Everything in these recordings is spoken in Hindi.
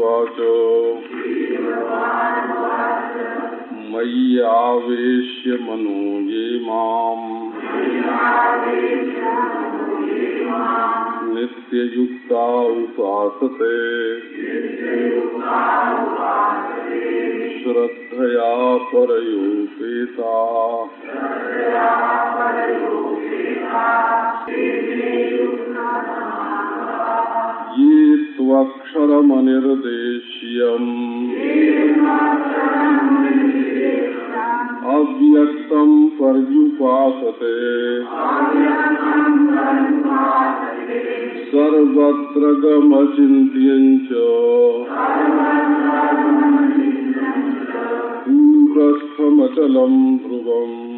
श्रीभगवानुवाच मय्यावेश्य मनो ये माम्। नित्ययुक्ता उपासते। श्रद्धया परयोपेता। ये त्वक्षरमनिर्देश्यम् अव्यक्तं पर्युपासते। सर्वत्र गमचिन्त्यं च ध्रुवम्।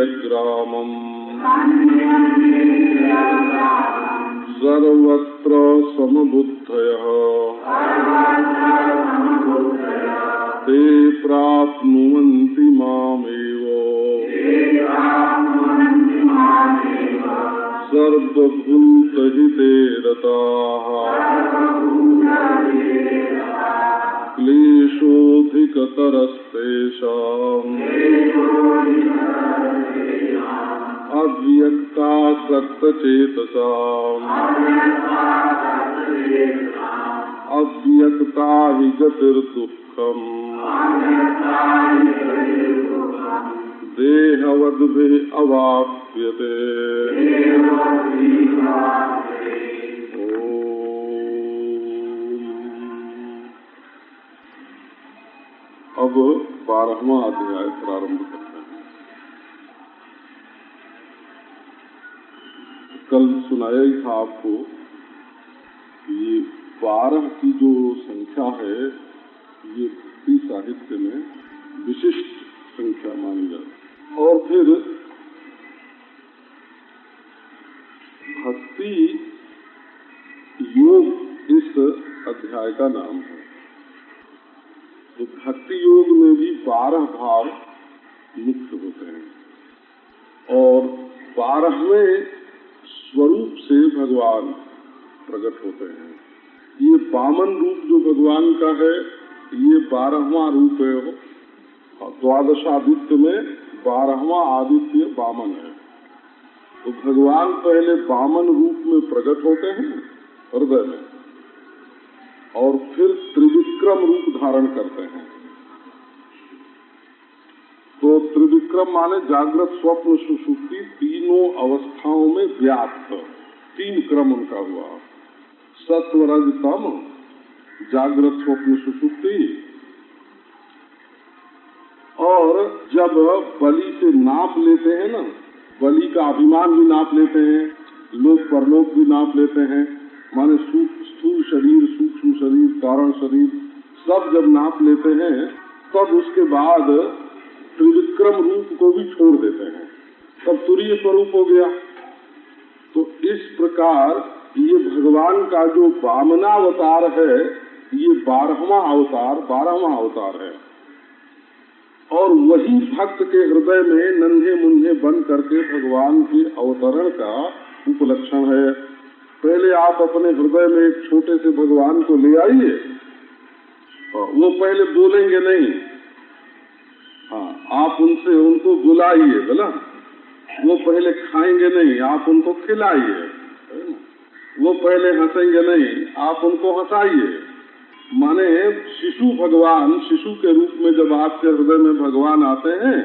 संयम्येन्द्रियग्रामम् सर्वत्र समबुद्धयः। ते प्राप्नुवन्ति मामेव। सर्वभूतहिते रताः क्लेशोऽधिकतरस्तेषाम्। अव्यक्ता हि गतिर्दुःखम् देहवद्भिः अवाप्यते। ओम। अब बारहवा अध्याय प्रारंभ करते कल सुनाया ही था आपको ये बारह की जो संख्या है, ये भक्ति साहित्य में विशिष्ट संख्या मानी जाती और फिर भक्ति योग इस अध्याय का नाम है। तो भक्ति योग में भी बारह भाव मुक्त होते हैं। और बारहवें स्वरूप से भगवान प्रकट होते हैं। ये बामन रूप जो भगवान का है, ये बारहवा रूप है द्वादशादित्य में बारहवा आदित्य बामन है। तो भगवान पहले बामन रूप में प्रकट होते हैं हृदय में, और फिर त्रिविक्रम रूप धारण करते हैं। तो त्रिविक्रम माने जागृत स्वप्न सुषुप्ति तीनों अवस्थाओं में व्याप्त। तीन क्रम उनका हुआ। सत्वरज तम जागृत स्वप्न सुषुप्ति और जब बलि से नाप लेते हैं ना, बलि का अभिमान भी नाप लेते हैं, लोक परलोक भी नाप लेते हैं, माने स्थूल शरीर, सूक्ष्म शरीर, कारण शरीर, सब जब नाप लेते हैं, तब उसके बाद त्रिविक्रम रूप को भी छोड़ देते हैं। तब तुरीय स्वरूप हो गया। तो इस प्रकार ये भगवान का जो वामनावतार है, ये बारहवा अवतार बारहवा अवतार है। और वही भक्त के हृदय में नन्हे मुन्हे बन करके भगवान के अवतरण का उपलक्षण है। पहले आप अपने हृदय में एक छोटे से भगवान को ले आइए। वो पहले बोलेंगे नहीं। हाँ आप उनसे उनको बुलाइए बोला वो पहले खाएँगे नहीं, आप उनको खिलाइए वो पहले हंसेंगे नहीं, आप उनको हंसाइए। माने शिशु भगवान, शिशु के रूप में जब आपके हृदय में भगवान आते हैं,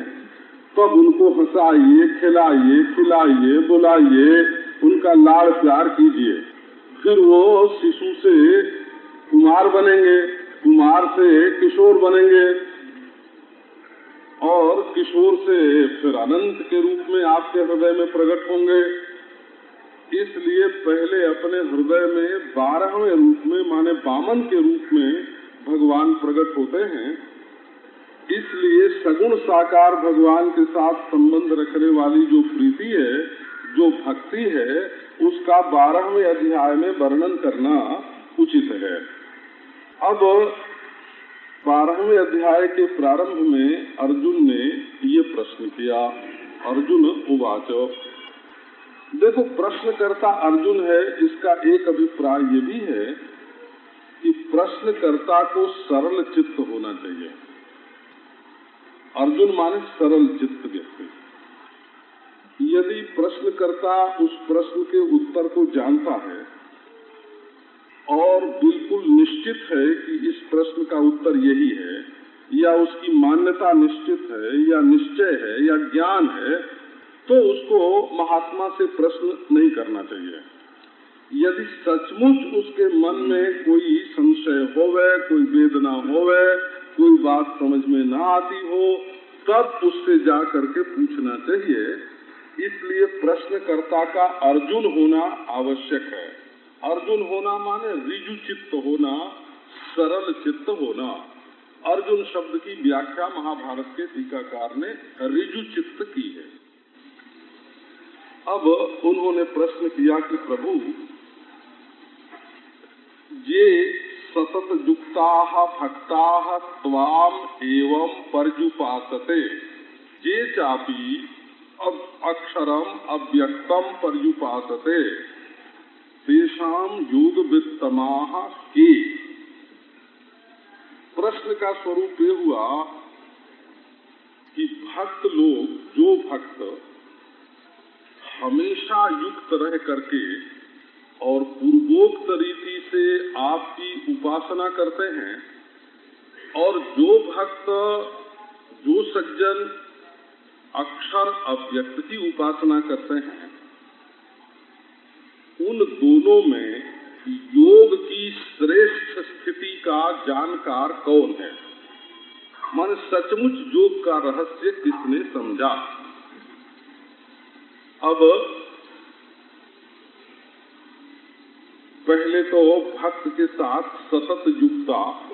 तब उनको हंसाइए, खिलाइए खिलाइए, बुलाइए, उनका लाड़ प्यार कीजिए। फिर वो शिशु से कुमार बनेंगे, कुमार से किशोर बनेंगे और किशोर से फिर अनंत के रूप में आपके हृदय में प्रकट होंगे। इसलिए पहले अपने हृदय में बारहवें रूप में, माने बामन के रूप में भगवान प्रकट होते हैं। इसलिए सगुण साकार भगवान के साथ संबंध रखने वाली जो प्रीति है, जो भक्ति है, उसका बारहवें अध्याय में वर्णन करना उचित है। अब बारहवें अध्याय के प्रारंभ में अर्जुन ने ये प्रश्न किया, अर्जुन, उवाच। देखो, प्रश्नकर्ता अर्जुन है, इसका एक अभिप्राय ये भी है कि प्रश्नकर्ता को सरल चित्त होना चाहिए। अर्जुन माने सरल चित्त व्यक्ति। यदि प्रश्नकर्ता उस प्रश्न के उत्तर को जानता है और बिल्कुल निश्चित है कि इस प्रश्न का उत्तर यही है, या उसकी मान्यता निश्चित है, या निश्चय है, या ज्ञान है तो उसको महात्मा से प्रश्न नहीं करना चाहिए। यदि सचमुच उसके मन में कोई संशय होवे, कोई वेदना होवे, कोई बात समझ में ना आती हो, तब उससे जा करके पूछना चाहिए। इसलिए प्रश्नकर्ता का अर्जुन होना आवश्यक है। अर्जुन होना माने रिजु चित्त होना, सरल चित्त होना। अर्जुन शब्द की व्याख्या महाभारत के टीकाकार ने रिजु चित्त की है। अब उन्होंने प्रश्न किया कि प्रभु, ये सतत युक्ता भक्ता त्वाम एवं परजुपासते ये चापी अक्षरम अव्यक्तम परजुपासते तेषाम योग वित्तमा के? प्रश्न का स्वरूप ये हुआ कि भक्त लोग, जो भक्त, हमेशा युक्त रह करके और पूर्वोक्त रीति से आपकी उपासना करते हैं और जो भक्त, जो सज्जन अक्षर अव्यक्त की उपासना करते हैं उन दोनों में योग की श्रेष्ठ स्थिति का जानकार कौन है? मन सचमुच योग का रहस्य किसने समझा? अब पहले तो भक्त के साथ सतत युक्ता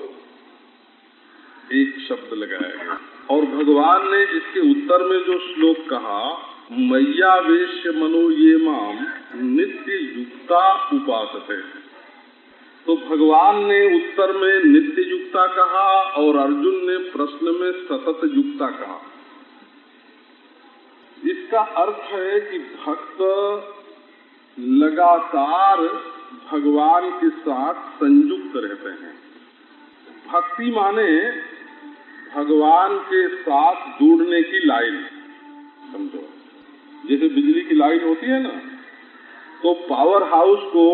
एक शब्द लगाया गया। और भगवान ने इसके उत्तर में जो श्लोक कहा मैया वेश्य मनो ये माम नित्य युक्ता उपास तो भगवान ने उत्तर में नित्य युक्ता कहा और अर्जुन ने प्रश्न में सतत युक्ता कहा। इसका अर्थ है कि भक्त लगातार भगवान के साथ संयुक्त रहते हैं। भक्ति माने भगवान के साथ जुड़ने की लाइन, समझो। जैसे बिजली की लाइन होती है ना तो पावर हाउस को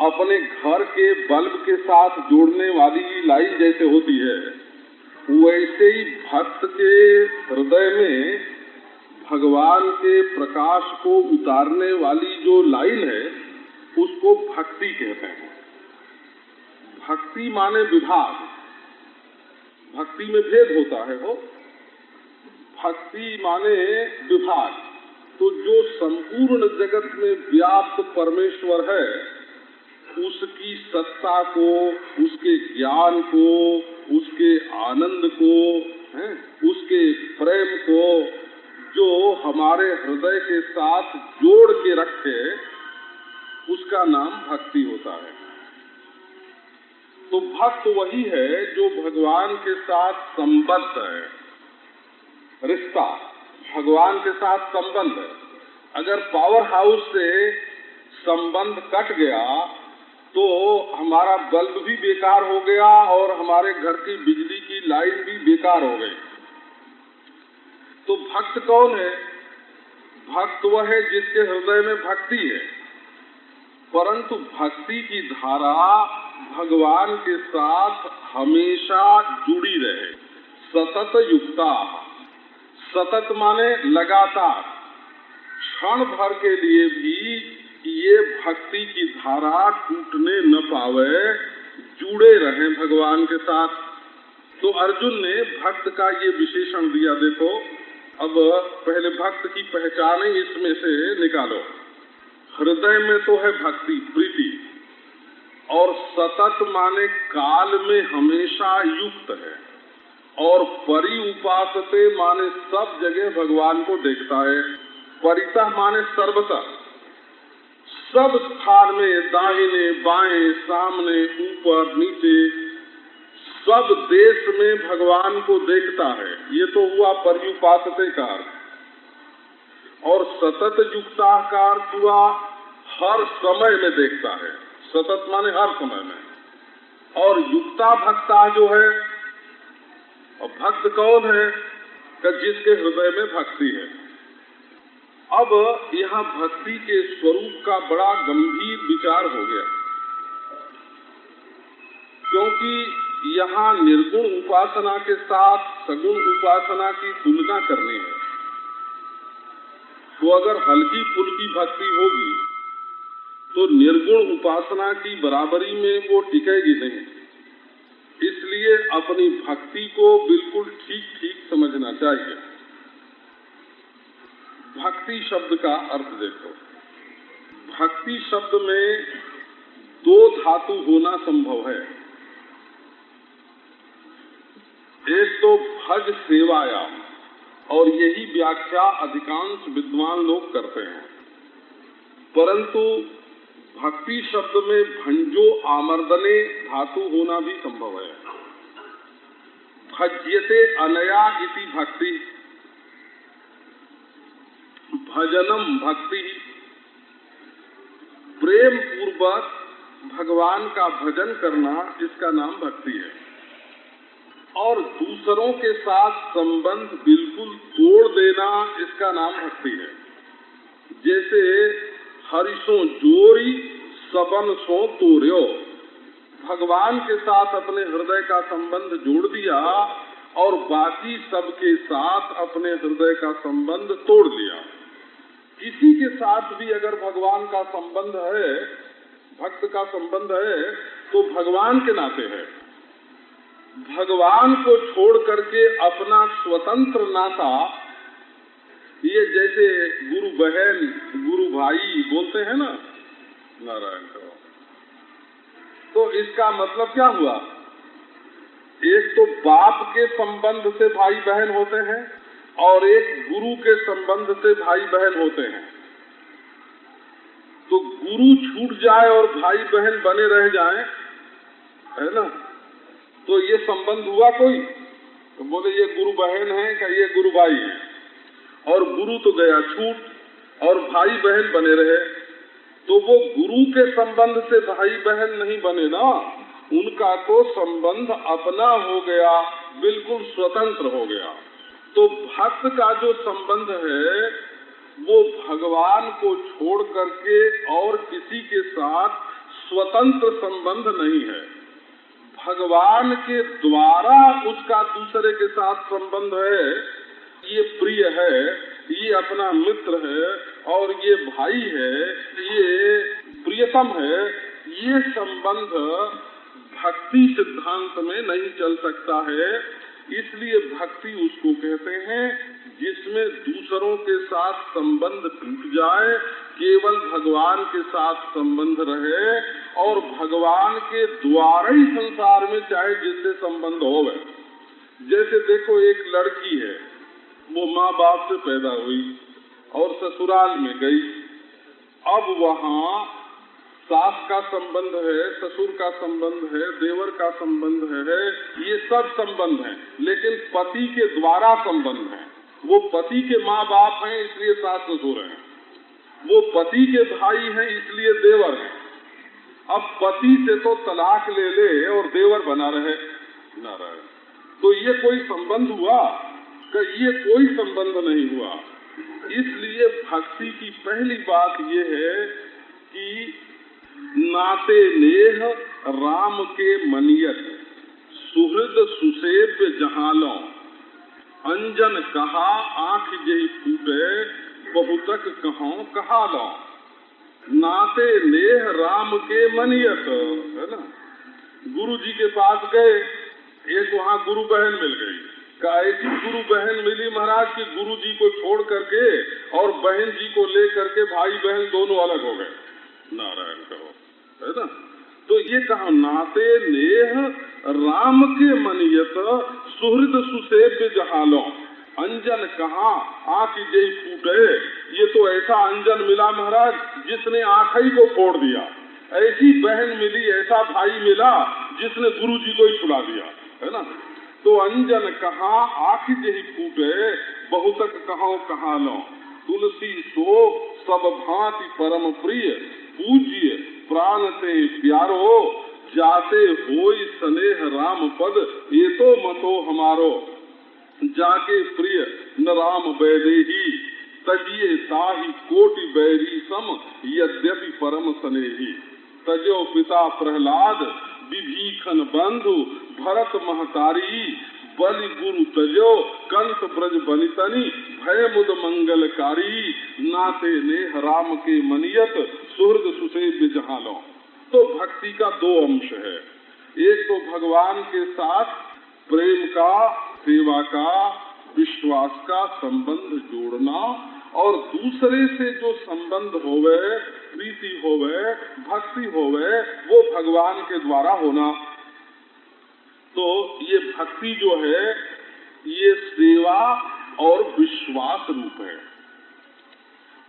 अपने घर के बल्ब के साथ जोड़ने वाली लाइन जैसे होती है, वैसे ही भक्त के हृदय में भगवान के प्रकाश को उतारने वाली जो लाइन है, उसको भक्ति कहते हैं। भक्ति माने विभाग। भक्ति में भेद होता है वो। भक्ति माने विभाग। तो जो संपूर्ण जगत में व्याप्त परमेश्वर है, उसकी सत्ता को, उसके ज्ञान को, उसके आनंद को, है, उसके प्रेम को जो हमारे हृदय के साथ जोड़ के रखे, उसका नाम भक्ति होता है। तो भक्त वही है जो भगवान के साथ संबद्ध है। रिश्ता, भगवान के साथ संबंध। अगर पावर हाउस से संबंध कट गया तो हमारा बल्ब भी बेकार हो गया और हमारे घर की बिजली की लाइन भी बेकार हो गई। तो भक्त कौन है? भक्त वह है जिसके हृदय में भक्ति है। परंतु भक्ति की धारा भगवान के साथ हमेशा जुड़ी रहे। सतत युक्ता। सतत माने लगातार, क्षण भर के लिए भी ये भक्ति की धारा टूटने न पावे, जुड़े रहे भगवान के साथ। तो अर्जुन ने भक्त का ये विशेषण दिया, देखो, अब पहले भक्त की पहचान इसमें से निकालो। हृदय में तो है भक्ति, प्रीति, और सतत माने काल में हमेशा युक्त है। और परि उपासते माने सब जगह भगवान को देखता है। परिता माने सर्वता सब स्थान में दाहिने, बाएँ, सामने, ऊपर, नीचे, सब देश में भगवान को देखता है। ये तो हुआ पर्युपासते का और सतत युक्ताकार हुआ हर समय में देखता है। सतत माने हर समय में। और युक्ता भक्ता जो है और भक्त कौन है जिसके हृदय में भक्ति है? अब यहाँ भक्ति के स्वरूप का बड़ा गंभीर विचार हो गया। क्योंकि यहाँ निर्गुण उपासना के साथ सगुण उपासना की तुलना करनी है। तो अगर हल्की फुल्की भक्ति होगी तो निर्गुण उपासना की बराबरी में वो टिकेगी नहीं। इसलिए अपनी भक्ति को बिल्कुल ठीक ठीक समझना चाहिए। भक्ति शब्द का अर्थ देखो। भक्ति शब्द में दो धातु होना संभव है। एक तो भज सेवायाम, और यही व्याख्या अधिकांश विद्वान लोग करते हैं। परंतु भक्ति शब्द में भंजो आमर्दने धातु होना भी संभव है। भज्यते अनया इति भक्ति। भजनम भक्ति। प्रेम पूर्वक भगवान का भजन करना इसका नाम भक्ति है। और दूसरों के साथ संबंध बिल्कुल तोड़ देना इसका नाम भक्ति है। जैसे हरिशो जोरी, सबन सो तोर्यो। भगवान के साथ अपने हृदय का संबंध जोड़ दिया और बाकी सबके साथ अपने हृदय का संबंध तोड़ लिया किसी के साथ भी अगर भगवान का संबंध है, भक्त का संबंध है तो भगवान के नाते है। भगवान को छोड़ करके अपना स्वतंत्र नाता ये जैसे गुरु बहन, गुरु भाई बोलते हैं ना, नारायण तो इसका मतलब क्या हुआ? एक तो बाप के संबंध से भाई बहन होते हैं और एक गुरु के संबंध से भाई बहन होते हैं। तो गुरु छूट जाए और भाई बहन बने रह जाए, है ना? तो ये संबंध हुआ कोई? तो बोले, ये गुरु बहन है क्या? ये गुरु भाई है। और गुरु तो गया छूट और भाई बहन बने रहे तो वो गुरु के संबंध से भाई बहन नहीं बने ना। उनका तो संबंध अपना हो गया, बिल्कुल स्वतंत्र हो गया। तो भक्त का जो संबंध है, वो भगवान को छोड़ करके और किसी के साथ स्वतंत्र संबंध नहीं है। भगवान के द्वारा उसका दूसरे के साथ संबंध है ये प्रिय है, ये अपना मित्र है और ये भाई है, ये प्रियतम है, ये संबंध भक्ति सिद्धांत में नहीं चल सकता है। इसलिए भक्ति उसको कहते हैं, जिसमें दूसरों के साथ संबंध टूट जाए, केवल भगवान के साथ संबंध रहे और भगवान के द्वारा ही संसार में चाहे जिससे संबंध हो जैसे देखो एक लड़की है वो माँ बाप से पैदा हुई और ससुराल में गई। अब वहाँ सास का संबंध है, ससुर का संबंध है, देवर का संबंध है, ये सब संबंध है। लेकिन पति के द्वारा संबंध है। वो पति के माँ बाप हैं, इसलिए सास ससुर हैं। वो पति के भाई हैं, इसलिए देवर हैं। अब पति से तो तलाक ले ले और देवर बना रहे। न रहे तो ये कोई संबंध हुआ? कि ये कोई संबंध नहीं हुआ। इसलिए भक्ति की पहली बात ये है कि नाते नेह राम के मनियत, सुहृद सुसेव्य जहालो, अंजन कहा, आँख जही फूटे, बहुतक कहो कहा लो नाते नेह राम के मनियत, है ना? गुरु जी के पास गए, एक वहाँ गुरु बहन मिल गई। का ऐसी गुरु बहन मिली महाराज की गुरु जी को छोड़ करके और बहन जी को ले करके भाई बहन दोनों अलग हो गए। नारायण कहो, है ना? तो ये कहा, नाते नेह राम के मनियत सुहृद सुसेव्य जहालो। अंजन कहा? आँख जय फूटे ये तो ऐसा अंजन मिला महाराज, जिसने आँख ही को फोड़ दिया। ऐसी बहन मिली, ऐसा भाई मिला, जिसने गुरु जी को ही छुड़ा दिया, है ना? तो अंजन कहा, आँख जही फूटे बहुतक कहो कहा लो तुलसी सो सब भांति परम प्रिय। पूज्य, प्राण से प्यारो। जाते होई स्नेह राम पद ये तो मतो हमारो। जाके प्रिय, न राम वैदेही तजिए ताही कोटि बैरी सम, यद्यपि परम स्नेही। तजो पिता प्रहलाद विभीषण बंधु भरत महतारी बलि गुरु तजो, कंस ब्रज बनितनी, भय मुद मंगलकारी, नाते नेह राम के मनियत, सुहृद सुसेव्य जहालो तो भक्ति का दो अंश है। एक तो भगवान के साथ प्रेम का, सेवा का, विश्वास का संबंध जोड़ना और दूसरे से जो संबंध होवे, प्रीति होवे, भक्ति होवे, वो भगवान के द्वारा होना। तो ये भक्ति जो है, ये सेवा और विश्वास रूप है।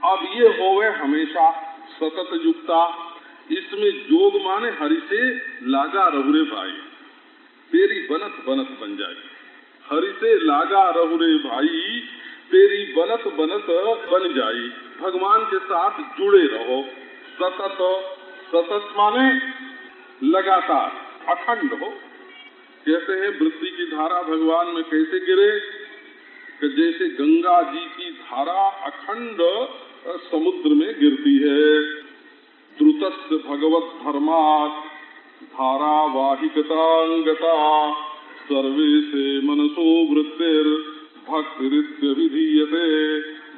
अब ये होवे हमेशा सतत युक्ता इसमें जोग माने हरि से लागा रहुरे भाई। तेरी बनत बनत बन जाए। हरि से लागा रहुरे भाई तेरी बनत बनत बन जाई। भगवान के साथ जुड़े रहो। सतत सतत माने लगातार, अखंड हो। कहते हैं वृद्धि की धारा भगवान में कैसे गिरे? कि जैसे गंगा जी की धारा अखंड समुद्र में गिरती है। द्रुत भगवत धर्मात धारावाहिकतांगता, सर्वे से मनसो वृत्तिर। भक्ति विधीयते।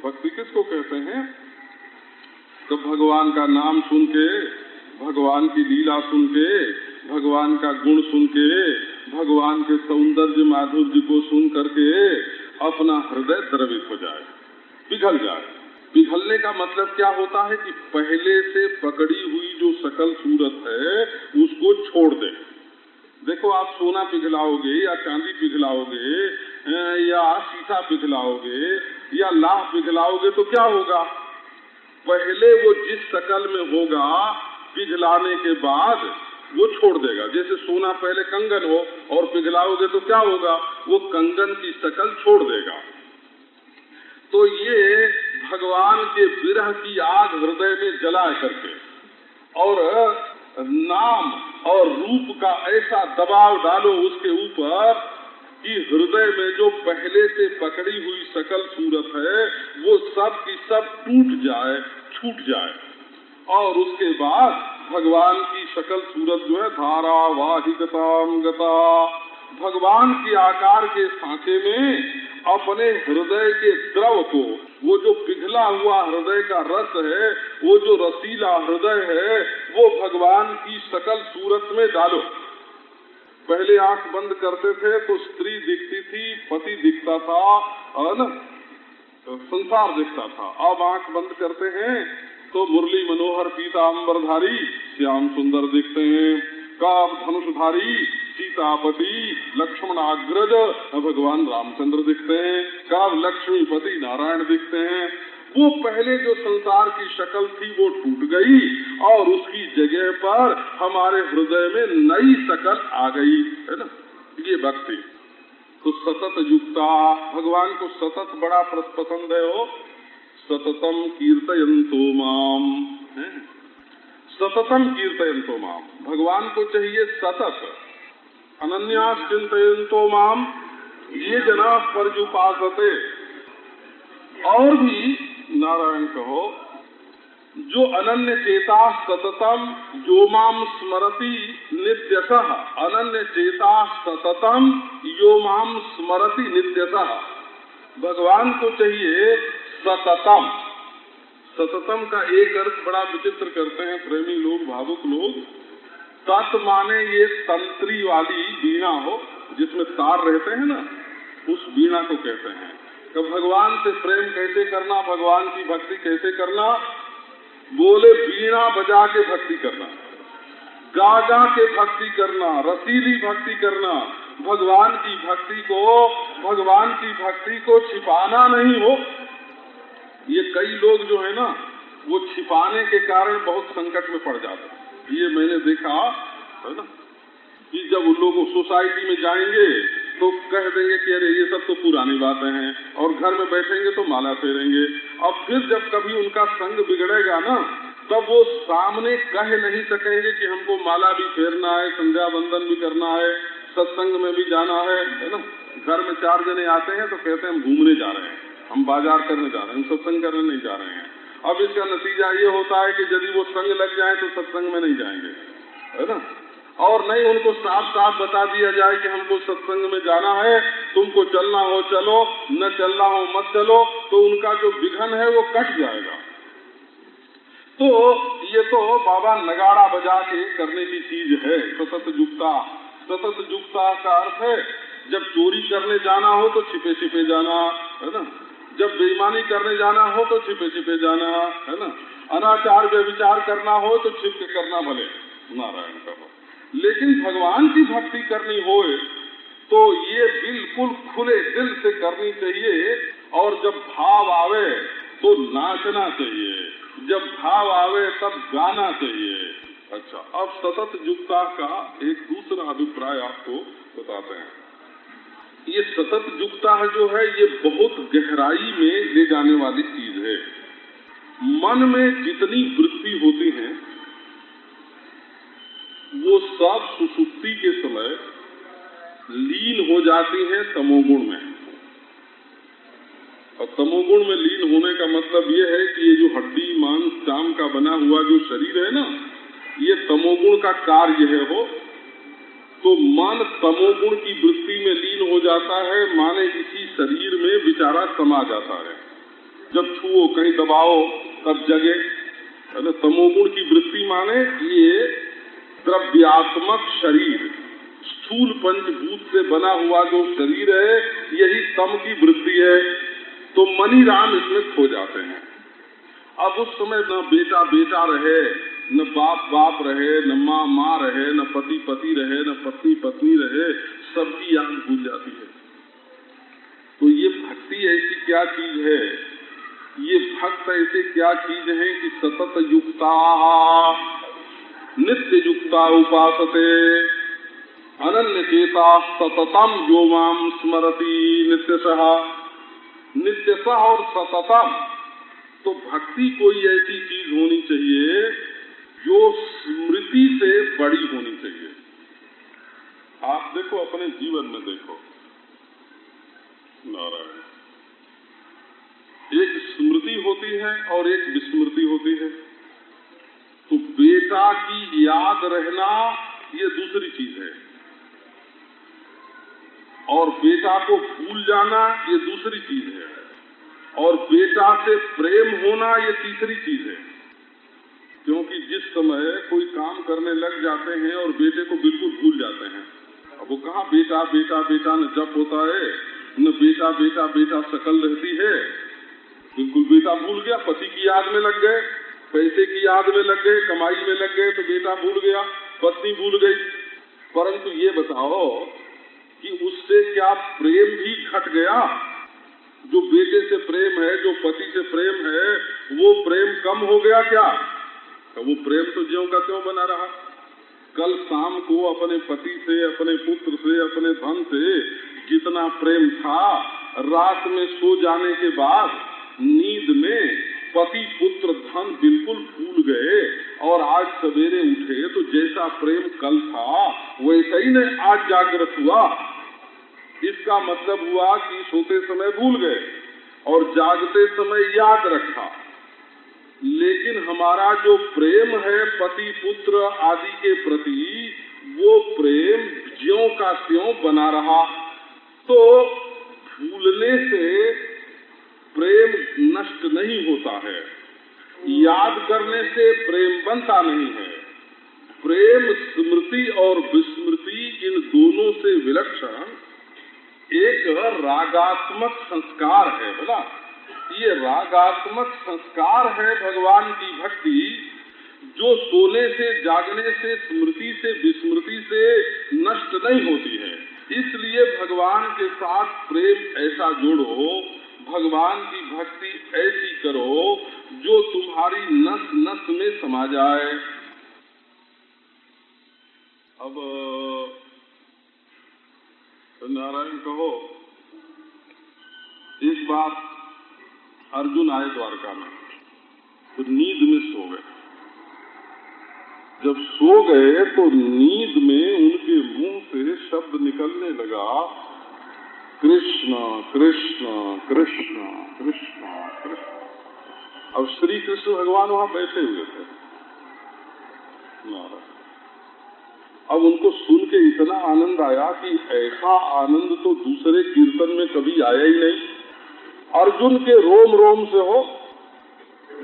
भक्ति किसको कहते हैं? तो भगवान का नाम सुन के भगवान की लीला सुन के भगवान का गुण सुन के भगवान के सौंदर्य माधुर्य को सुन करके अपना हृदय द्रवित हो जाए, पिघल जाए। पिघलने का मतलब क्या होता है कि पहले से पकड़ी हुई जो सकल सूरत है, उसको छोड़ दे। देखो, आप सोना पिघलाओगे या चांदी पिघलाओगे या सीसा पिघलाओगे, या लाह पिघलाओगे तो क्या होगा? पहले वो जिस शकल में होगा, पिघलाने के बाद वो छोड़ देगा। जैसे सोना पहले कंगन हो और पिघलाओगे तो क्या होगा? वो कंगन की शकल छोड़ देगा। तो ये भगवान के विरह की आग हृदय में जला करके और नाम और रूप का ऐसा दबाव डालो उसके ऊपर कि हृदय में जो पहले से पकड़ी हुई सकल सूरत है, वो सब की सब टूट जाए, छूट जाए। और उसके बाद भगवान की सकल सूरत जो है धारावाहिकताम गता। भगवान के आकार के सांचे में अपने हृदय के द्रव को, वो जो पिघला हुआ हृदय का रस है, वो जो रसीला हृदय है, वो भगवान की सकल सूरत में डालो। पहले आँख बंद करते थे तो स्त्री दिखती थी, पति दिखता था न? तो संसार दिखता था। अब आँख बंद करते हैं तो मुरली मनोहर पीता अंबरधारी, श्याम सुंदर दिखते हैं। कब धनुषधारी, सीतापति, लक्ष्मण अग्रज भगवान रामचंद्र दिखते हैं। कब लक्ष्मीपति नारायण दिखते हैं। वो पहले जो संसार की शक्ल थी वो टूट गई और उसकी जगह पर हमारे हृदय में नई शक्ल आ गई, है ना? ये भक्ति। तो सतत युक्ता, भगवान को सतत बड़ा पसंद है वो। सततम कीर्तयंतो माम? सततम कीर्तयंतो माम। भगवान को चाहिए सतत। अनन्यास चिंतयंतो माम। ये जना परजुपासते और भी नारायण कहो, जो अनन्य चेता सततम जो माम स्मरति नित्यतः, अनन्य चेता सततम यो माम स्मरति नित्यतः। भगवान को चाहिए सततम। सततम का एक अर्थ बड़ा विचित्र करते हैं प्रेमी लोग, भावुक लोग। तत् माने ये तंत्री वाली बीणा हो, जिसमें तार रहते हैं ना, उस बीणा को कहते हैं। कि भगवान से प्रेम कैसे करना, भगवान की भक्ति कैसे करना, बोले बीणा बजा के भक्ति करना, गा गा के भक्ति करना, रसीली भक्ति करना, भगवान की भक्ति को, भगवान की भक्ति को छिपाना नहीं हो। ये कई लोग जो है ना, वो छिपाने के कारण बहुत संकट में पड़ जाते हैं। ये मैंने देखा, है ना, कि जब उन लोग सोसाइटी में जाएँगे तो कह देंगे कि अरे, ये सब तो पुरानी बातें हैं, और घर में बैठेंगे तो माला फेरेंगे। और फिर जब कभी उनका संग बिगड़ेगा ना, तब वो सामने कह नहीं सकेंगे कि हमको माला भी फेरना है संध्या बंदन भी करना है, सत्संग में भी जाना है है ना? घर में चार जने आते हैं तो कहते हैं, हम घूमने जा रहे हैं, हम बाज़ार करने जा रहे हैं सत्संग करने नहीं जा रहे हैं। अब इसका नतीजा ये होता है कि यदि वो संग लग जाए तो सत्संग में नहीं जाएँगे, है ना? और नहीं उनको साफ़ साफ़ बता दिया जाए कि हमको सत्संग में जाना है, तुमको चलना हो चलो, न चलना हो मत चलो तो उनका जो विघन है वो कट जाएगा। तो ये तो बाबा नगाड़ा बजा के करने की चीज़ है, सतत जुगता। सतत जुगता का अर्थ है, जब चोरी करने जाना हो तो छिपे छिपे जाना, है ना? जब बेईमानी करने जाना हो तो छिपे छिपे जाना, है ना? अनाचार व्यविचार करना हो तो छिप के करना भले। नारायण कहो। लेकिन भगवान की भक्ति करनी हो तो ये बिल्कुल खुले दिल से करनी चाहिए, और जब भाव आवे तो नाचना चाहिए। जब भाव आवे, तब गाना चाहिए। अच्छा अब सतत युक्ता का एक दूसरा अभिप्राय आपको बताते हैं। ये सतत जुगता जो है, ये बहुत गहराई में ले जाने वाली चीज़ है। मन में जितनी वृत्ति होती है वो सब सुसुप्ति के समय लीन हो जाती है तमोगुण में। और तमोगुण में लीन होने का मतलब ये है कि ये जो हड्डी, मांस, चाम का बना हुआ जो शरीर है ना, ये तमोगुण का कार्य है वो। तो मन तमोगुण की वृत्ति में लीन हो जाता है, माने इसी शरीर में विचारा समा जाता है। जब छुओ, कहीं दबाओ, तब जगे। तमोगुण की वृत्ति माने ये द्रव्यात्मक शरीर, स्थूल पंचभूत से बना हुआ जो शरीर है, यही तम की वृद्धि है। तो मनी राम इसमें खो जाते हैं। अब उस समय न बेटा बेटा रहे, न बाप बाप रहे, न माँ माँ रहे, न पति पति रहे, न पत्नी पत्नी रहे, सबकी याद भूल जाती है। तो ये भक्ति ऐसी क्या चीज़ है? ये भक्त ऐसे क्या चीज़ है कि सतत युक्ता नित्य युक्ता उपासते अनन्य चेता सततम जो माम स्मरती नित्यशः। नित्यशः और सततम तो भक्ति कोई ऐसी चीज़ होनी चाहिए, जो स्मृति से बड़ी होनी चाहिए। आप देखो, अपने जीवन में देखो। नारायण। एक स्मृति होती है और एक विस्मृति होती है। तो बेटा की याद रहना ये दूसरी चीज़ है। और बेटा को भूल जाना ये दूसरी चीज़ है। और बेटा से प्रेम होना ये तीसरी चीज़ है। क्योंकि जिस समय कोई काम करने लग जाते हैं और बेटे को बिल्कुल भूल जाते हैं, अब वो कहा बेटा बेटा बेटा न जब होता है, न बेटा बेटा बेटा सकल रहती है। बिल्कुल बेटा भूल गया, पति की याद में लग गए। पैसे की याद में लग गए, कमाई में लग गए तो बेटा भूल गया, पत्नी भूल गई। परंतु ये बताओ कि उससे क्या प्रेम भी खट गया? जो बेटे से प्रेम है, जो पति से प्रेम है, वो प्रेम कम हो गया क्या? तो वो प्रेम तो ज्यो का त्यों बना रहा। कल शाम को अपने पति से, अपने पुत्र से, अपने धन से जितना प्रेम था, रात में सो जाने के बाद नींद में पति पुत्र धन बिल्कुल भूल गए और आज सवेरे उठे तो जैसा प्रेम कल था, वैसा ही नहीं आज जागृत हुआ। इसका मतलब हुआ कि सोते समय भूल गए और जागते समय याद रखा। लेकिन हमारा जो प्रेम है पति पुत्र आदि के प्रति, वो प्रेम ज्यो का त्यों बना रहा। तो भूलने से प्रेम नष्ट नहीं होता है। याद करने से प्रेम बनता नहीं है। प्रेम, स्मृति और विस्मृति इन दोनों से विलक्षण एक रागात्मक संस्कार है बोला ये रागात्मक संस्कार है भगवान की भक्ति, जो सोने से, जागने से, स्मृति से, विस्मृति से नष्ट नहीं होती है। इसलिए भगवान के साथ प्रेम ऐसा जोड़ो भगवान की भक्ति ऐसी करो जो तुम्हारी नस नस में समा जाए। अब नारायण कहो एक बार अर्जुन आए द्वारका में तो नींद में सो गए। जब सो गए तो नींद में उनके मुँह से शब्द निकलने लगा कृष्ण कृष्ण कृष्ण कृष्ण कृष्ण अब श्री कृष्ण भगवान वहाँ बैठे हुए थे। अब उनको सुन के इतना आनंद आया कि ऐसा आनंद तो दूसरे कीर्तन में कभी आया ही नहीं। अर्जुन के रोम रोम से हो,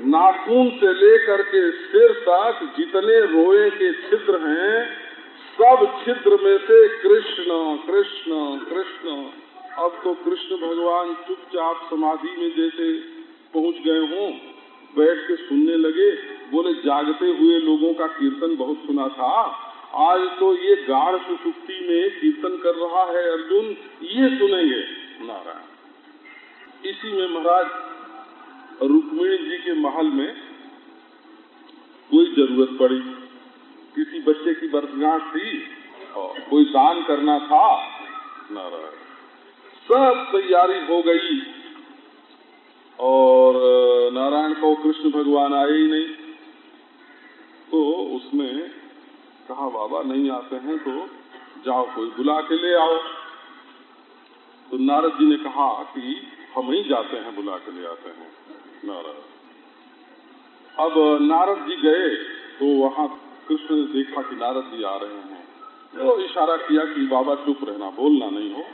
नाखून से लेकर के सिर तक जितने रोए के छिद्र हैं, सब छिद्र में से कृष्ण कृष्ण कृष्ण। अब तो कृष्ण भगवान चुपचाप समाधि में जैसे पहुँच गए हों, बैठ के सुनने लगे। बोले, जागते हुए लोगों का कीर्तन बहुत सुना था। आज तो ये गाढ़ सुसुप्ति में कीर्तन कर रहा है अर्जुन। ये सुनेंगे। नारायण। इसी में महाराज रुक्मिणी जी के महल में कोई ज़रूरत पड़ी। किसी बच्चे की वर्षगांठ थी। कोई दान करना था। नारायण। सब तैयारी हो गई। और नारायण को कृष्ण भगवान आए ही नहीं। तो उसने कहा, बाबा, नहीं आते हैं तो जाओ, कोई बुला के ले आओ। तो नारद जी ने कहा कि हम ही जाते हैं, बुला के ले आते हैं, नारद। अब, नारद जी गए तो वहाँ कृष्ण ने देखा कि नारद जी आ रहे हैं। तो इशारा किया कि, बाबा, चुप रहना, बोलना नहीं हो।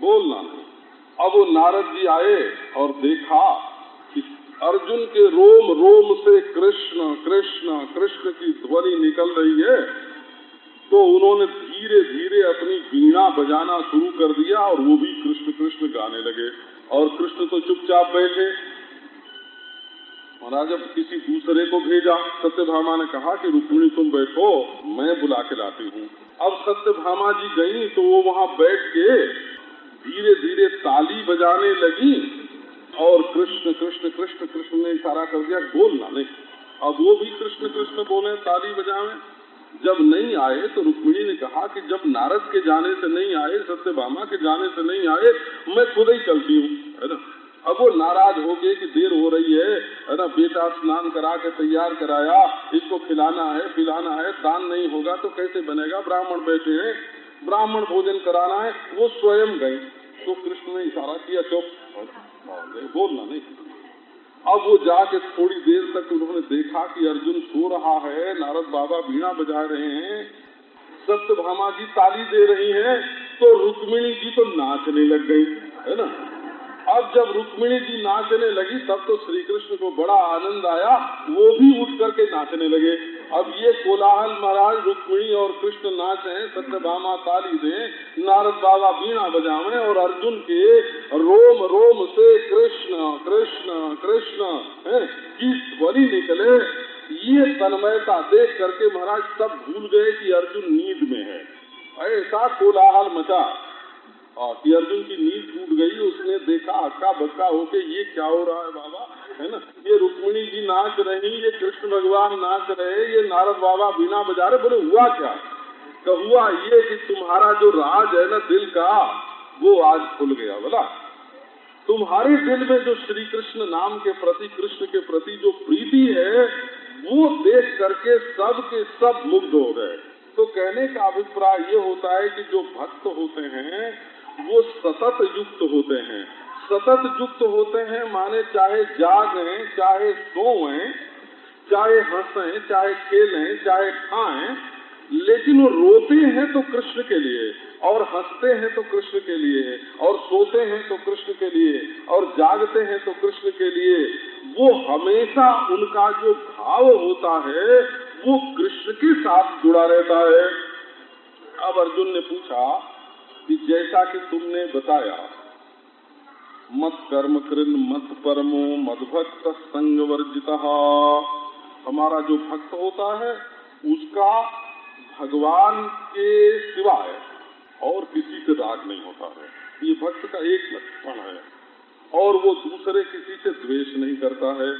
बोलना। अब वो नारद जी आए और देखा कि अर्जुन के रोम रोम से कृष्ण कृष्ण कृष्ण की ध्वनि निकल रही है तो उन्होंने धीरे धीरे अपनी वीणा बजाना शुरू कर दिया और वो भी कृष्ण कृष्ण गाने लगे। और कृष्ण तो चुपचाप बैठे। महाराज जब किसी दूसरे को भेजा। सत्यभामा ने कहा कि, रुक्मिणी, तुम बैठो, मैं बुला के लाती हूँ। अब सत्यभामा जी गई तो वो वहाँ बैठ के धीरे धीरे ताली बजाने लगी और कृष्ण कृष्ण कृष्ण कृष्ण ने इशारा कर दिया, बोलना नहीं। अब वो भी कृष्ण कृष्ण बोले, ताली बजावे। जब नहीं आए तो रुक्मिणी ने कहा कि जब नारद के जाने से नहीं आए, सत्यभामा के जाने से नहीं आए, मैं खुद ही चलती हूँ, है ना? अब वो नाराज़ हो गए कि देर हो रही है है ना? बेटा स्नान करा के तैयार कराया, इसको खिलाना है, पिलाना है, दान नहीं होगा तो कैसे बनेगा? ब्राह्मण बैठे हैं। ब्राह्मण भोजन कराना है, वो स्वयं गए तो कृष्ण ने इशारा किया, चुप। बोलना नहीं। अब वो जाके थोड़ी देर तक उन्होंने देखा कि अर्जुन सो रहा है, नारद बाबा बीणा बजा रहे हैं। सत्यभामा जी ताली दे रही हैं तो रुक्मिणी जी तो नाचने लग गई, है ना? अब जब रुक्मिणी जी नाचने लगी, तब तो श्री कृष्ण को बड़ा आनंद आया, वो भी उठ करके नाचने लगे। अब ये कोलाहल महाराज रुक्मिणी और कृष्ण नाच सत्यभामा ताली दे, नारद बाबा बीणा बजावे और अर्जुन के रोम रोम से कृष्ण कृष्ण कृष्ण, है की ध्वनि निकले। ये तन्मयता देख करके महाराज सब भूल गए कि अर्जुन नींद में है। ऐसा कोलाहल मचा। कि अर्जुन की नींद टूट गई, उसने देखा हक्का बक्का होके, ये क्या हो रहा है बाबा? है ना? ये रुक्मिणी जी नाच रही, ये कृष्ण भगवान नाच रहे, ये नारद बाबा बिना बजा रहे, बोले, हुआ क्या? तो हुआ ये कि तुम्हारा जो राज है ना दिल का, वो आज खुल गया, बोला। तुम्हारे दिल में जो श्री कृष्ण नाम के प्रति, कृष्ण के प्रति जो प्रीति है, वो देख करके सब के सब मुग्ध हो गए। तो कहने का अभिप्राय ये होता है कि जो भक्त होते हैं वो सतत युक्त होते हैं। सतत युक्त होते हैं माने चाहे जागें, चाहे सोएँ, चाहे हंसें, चाहे खेलें, चाहे खाएँ, लेकिन वो रोते हैं तो कृष्ण के लिए, और हँसते हैं तो कृष्ण के लिए, और सोते हैं तो कृष्ण के लिए, और जागते हैं तो कृष्ण के लिए, वो हमेशा उनका जो भाव होता है, वो कृष्ण के साथ जुड़ा रहता है। अब अर्जुन ने पूछा कि जैसा कि तुमने बताया, मत कर्म कृन मत परमो, मदभक्त संग वर्जित हमारा जो भक्त होता है, उसका भगवान के सिवाय और किसी से राग नहीं होता है। ये भक्त का एक लक्षण है और वो दूसरे किसी से द्वेष नहीं करता है।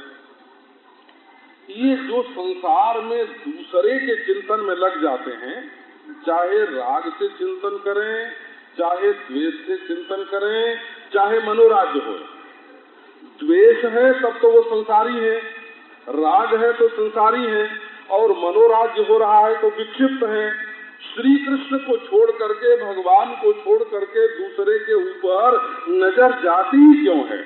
ये जो संसार में दूसरे के चिंतन में लग जाते हैं, चाहे राग से चिंतन करें चाहे द्वेष से चिंतन करें, चाहे मनोराज्य हो। द्वेष है, तब तो वो संसारी है। राग है तो संसारी है। और मनोराज्य हो रहा है तो विक्षिप्त है। श्री कृष्ण को छोड़ करके, भगवान को छोड़ करके दूसरे के ऊपर नज़र जाती क्यों है?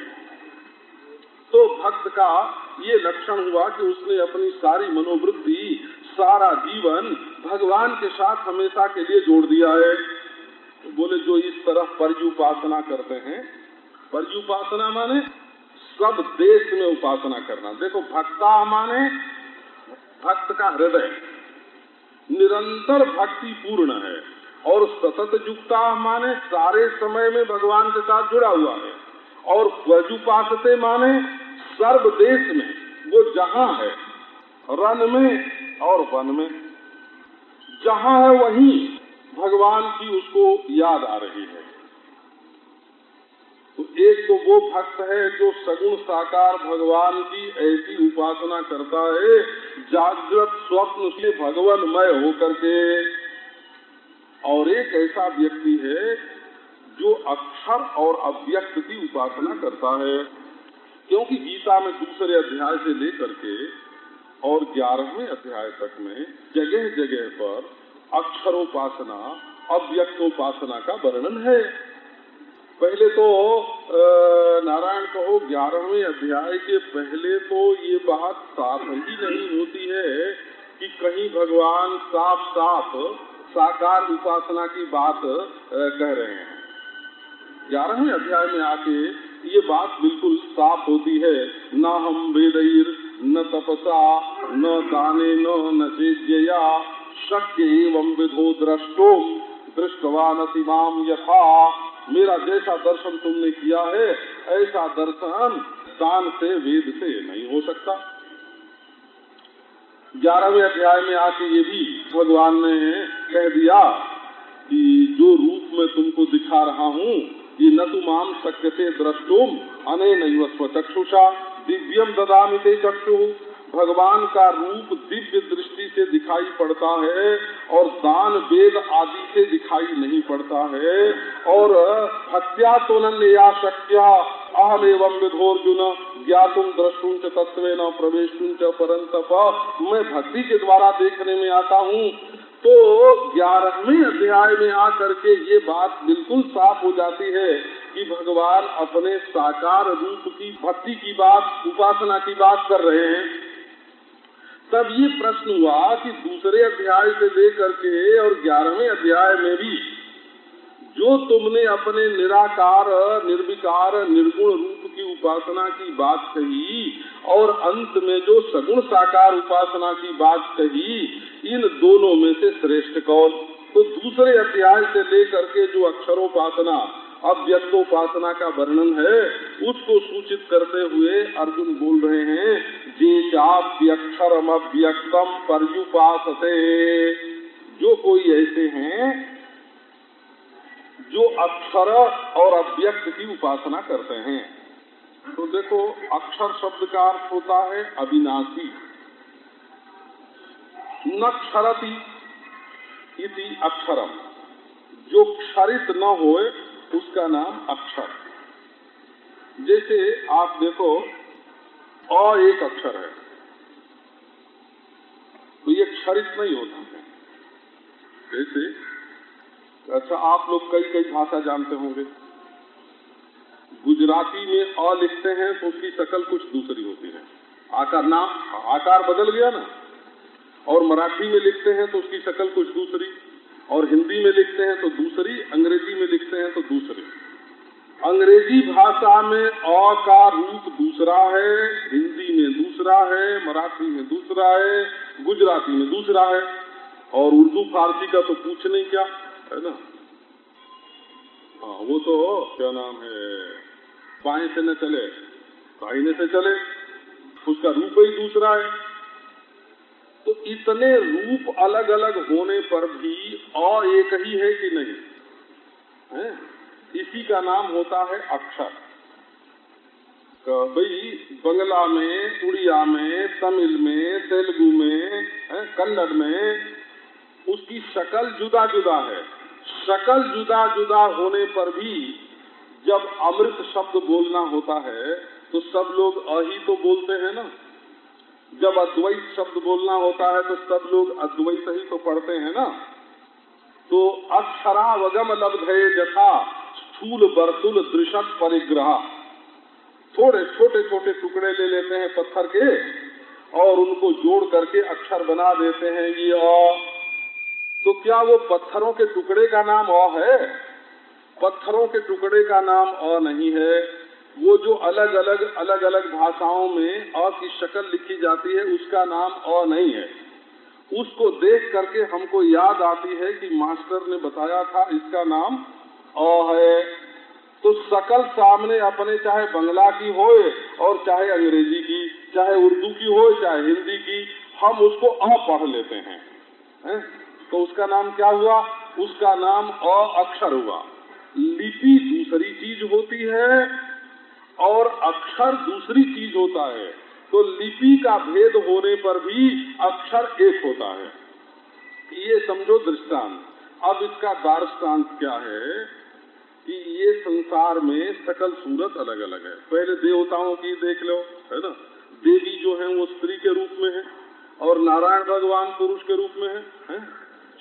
तो भक्त का ये लक्षण हुआ कि उसने अपनी सारी मनोवृत्ति, सारा जीवन भगवान के साथ हमेशा के लिए जोड़ दिया है। बोले, जो इस तरह परयुपासना करते हैं, परयुपासना माने सब देश में उपासना करना। देखो, भक्ता माने भक्त का हृदय। निरंतर भक्ति पूर्ण है और सतत युक्ता माने सारे समय में भगवान के साथ जुड़ा हुआ है। और वजुपासते माने सर्व देश में, वो जहाँ है रन में और वन में। जहाँ है वहीं भगवान की उसको याद आ रही है। तो एक तो वो भक्त है जो सगुण साकार भगवान की ऐसी उपासना करता है, जागृत स्वप्न से भगवानमय होकर के। और एक ऐसा व्यक्ति है जो अक्षर और अव्यक्त की उपासना करता है, क्योंकि गीता में दूसरे अध्याय से लेकर के और ग्यारहवें अध्याय तक में जगह जगह पर अक्षरोपासना, अव्यक्तोपासना का वर्णन है। पहले तो नारायण कहो ग्यारहवें अध्याय के पहले तो ये बात साफ़ ही नहीं होती है कि कहीं भगवान साफ़ साफ़ साकार उपासना की बात कह रहे हैं। ग्यारहवें अध्याय में आके ये बात बिल्कुल साफ़ होती है। न हम वेदर, न तपसा, न दाने, न न चेजया शक्य एवं विधो द्रष्टो दृष्टवान इमाम यथा। मेरा जैसा दर्शन तुमने किया है, ऐसा दर्शन दान से वेद से नहीं हो सकता। ग्यारहवें अध्याय में आके ये भी भगवान ने कह दिया कि जो रूप में तुमको दिखा रहा हूँ, ये न तुम आम शक्य से द्रष्टुम अने नहीं स्वचक्षुषा। दिव्यम ददामिते चक्षु। भगवान का रूप दिव्य दृष्टि से दिखाई पड़ता है और दान वेद आदि से दिखाई नहीं पड़ता है। और हत्या तो या शक्या अहम एवं विधोर्जुन ज्ञातुम द्रष्टुम च तत्व न प्रवेश मैं भक्ति के द्वारा देखने में आता हूँ तो ग्यारहवें अध्याय में आकर के ये बात बिल्कुल साफ़ हो जाती है कि भगवान अपने साकार रूप की, भक्ति की बात, उपासना की बात कर रहे हैं। तब ये प्रश्न हुआ कि दूसरे अध्याय से लेकर के और ग्यारहवें अध्याय में भी जो तुमने अपने निराकार, निर्विकार, निर्गुण रूप की उपासना की बात कही और अंत में जो सगुण साकार उपासना की बात कही, इन दोनों में से श्रेष्ठ कौन? तो दूसरे अध्याय से लेकर के जो अक्षरोपासना अव्यक्तोपासना का वर्णन है, उसको सूचित करते हुए अर्जुन बोल रहे हैं जे चाप्यक्षरम अव्यक्तम पर्युपास जो कोई ऐसे हैं, जो अक्षर और अव्यक्त की उपासना करते हैं। तो देखो, अक्षर शब्द का अर्थ होता है अविनाशी। न क्षरती इति अक्षरम। जो क्षरित न होए उसका नाम अक्षर। जैसे आप देखो, अ एक अक्षर है। तो ये क्षरित नहीं होता है। जैसे अच्छा आप लोग कई कई भाषा जानते होंगे। गुजराती में अ लिखते हैं तो उसकी शक्ल कुछ दूसरी होती है। आकार नाम, आकार बदल गया ना। और मराठी में लिखते हैं तो उसकी शक्ल कुछ दूसरी। और हिंदी में लिखते हैं तो दूसरी, अंग्रेज़ी में लिखते हैं तो दूसरी। अंग्रेज़ी भाषा में अ का रूप दूसरा है, हिंदी में दूसरा है, मराठी में दूसरा है, गुजराती में दूसरा है। और उर्दू फारसी का तो पूछ नहीं क्या, है ना? हाँ वो तो क्या नाम है, बाएँ से न चले दाहिने से चले, उसका रूप ही दूसरा है। तो इतने रूप अलग अलग होने पर भी अ एक ही है कि नहीं? है? इसी का नाम होता है अक्षर। भाई बंगला में, उड़िया में, तमिल में, तेलुगु में कन्नड़ में, उसकी शकल जुदा जुदा है। शकल जुदा जुदा होने पर भी जब अमृत शब्द बोलना होता है तो सब लोग अही तो बोलते हैं ना। जब अद्वैत शब्द बोलना होता है तो सब लोग अद्वैत ही तो पढ़ते हैं ना। तो अक्षरावगम लब्धे जथा स्थूल बर्तुल दृशत परिग्रह। थोड़े छोटे छोटे टुकड़े ले लेते हैं पत्थर के, और उनको जोड़ करके अक्षर बना देते हैं। ये अ। तो क्या वो पत्थरों के टुकड़े का नाम अ है? पत्थरों के टुकड़े का नाम अ नहीं है। वो जो अलग अलग अलग अलग भाषाओं में अ की शक्ल लिखी जाती है, उसका नाम अ नहीं है। उसको देख करके हमको याद आती है कि मास्टर ने बताया था, इसका नाम अ है। तो शकल सामने अपने चाहे बंगला की हो और चाहे अंग्रेज़ी की, चाहे उर्दू की हो चाहे हिंदी की, हम उसको अ पढ़ लेते हैं। है? तो उसका नाम क्या हुआ? उसका नाम अ अक्षर हुआ। लिपि दूसरी चीज़ होती है और अक्षर दूसरी चीज़ होता है तो लिपि का भेद होने पर भी अक्षर एक होता है ये समझो दृष्टांत अब इसका दार्ष्टान्त क्या है कि ये संसार में सकल सूरत अलग अलग है पहले देवताओं की देख लो है ना देवी जो है वो स्त्री के रूप में है और नारायण भगवान पुरुष के रूप में है, है?